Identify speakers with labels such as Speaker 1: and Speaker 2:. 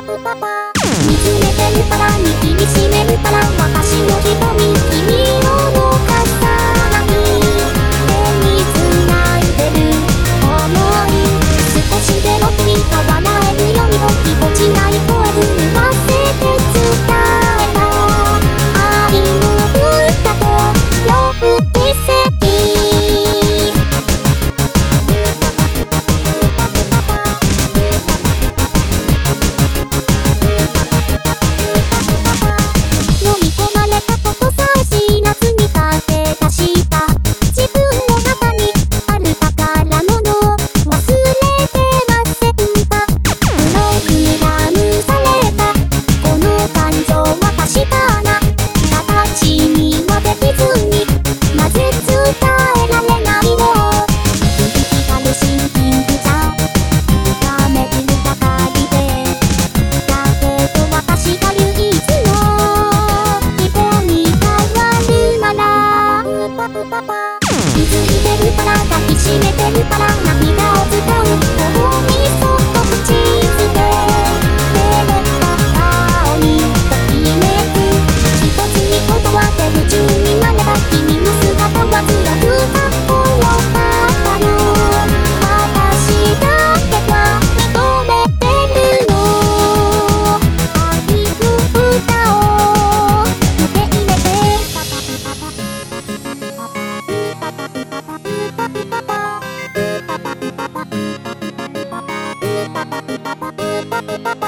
Speaker 1: パパ見つめてるらラ握りしめるから私の瞳君気づいてるから抱きしめてるから涙を伝う Bye.